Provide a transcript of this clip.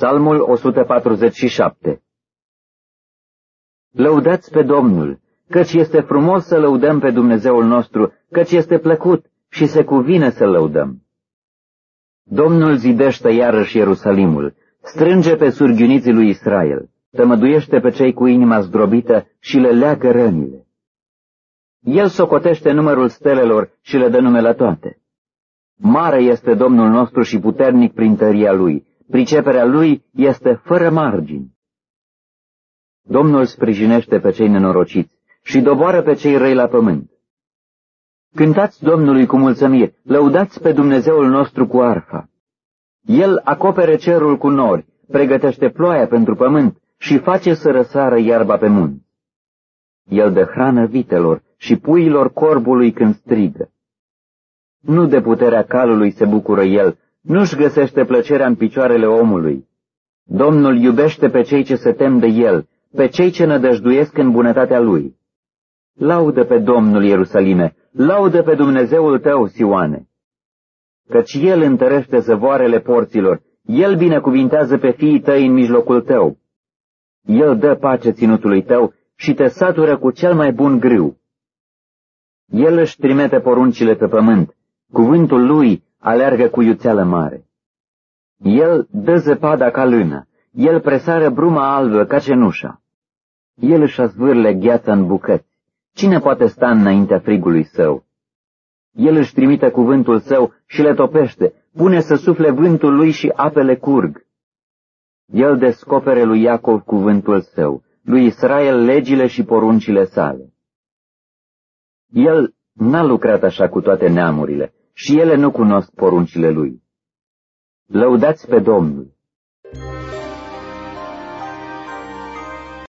Psalmul 147 Lăudați pe Domnul, căci este frumos să lăudăm pe Dumnezeul nostru, căci este plăcut și se cuvine să lăudăm. Domnul zidește iarăși Ierusalimul, strânge pe surghiuniții lui Israel, tămăduiește pe cei cu inima zdrobită și le leagă rănile. El socotește numărul stelelor și le dă nume la toate. Mare este Domnul nostru și puternic prin tăria Lui, priceperea Lui este fără margini. Domnul sprijinește pe cei nenorociți și doboară pe cei răi la pământ. Cântați Domnului cu mulțămiri, lăudați pe Dumnezeul nostru cu arfa. El acopere cerul cu nori, pregătește ploaia pentru pământ și face să răsară iarba pe munți. El dă hrană vitelor și puiilor corbului când strigă. Nu de puterea calului se bucură el, nu-și găsește plăcerea în picioarele omului. Domnul iubește pe cei ce se tem de el, pe cei ce nădăjduiesc în bunătatea lui. Laudă pe Domnul Ierusalime, laudă pe Dumnezeul tău, Sioane. Căci El întărește zăvoarele porților, El binecuvintează pe fiii tăi în mijlocul tău. El dă pace ținutului tău și te satură cu cel mai bun grâu. El își trimite poruncile pe pământ, cuvântul lui aleargă cu iuțeală mare. El dă zăpada ca lână, el presară bruma albă ca cenușa. El își azvârle gheața în bucăți. Cine poate sta înaintea frigului său? El își trimite cuvântul său și le topește, pune să sufle vântul lui și apele curg. El descopere lui Iacov cuvântul său, lui Israel legile și poruncile sale. El n-a lucrat așa cu toate neamurile și ele nu cunosc poruncile lui. Lăudați pe Domnul!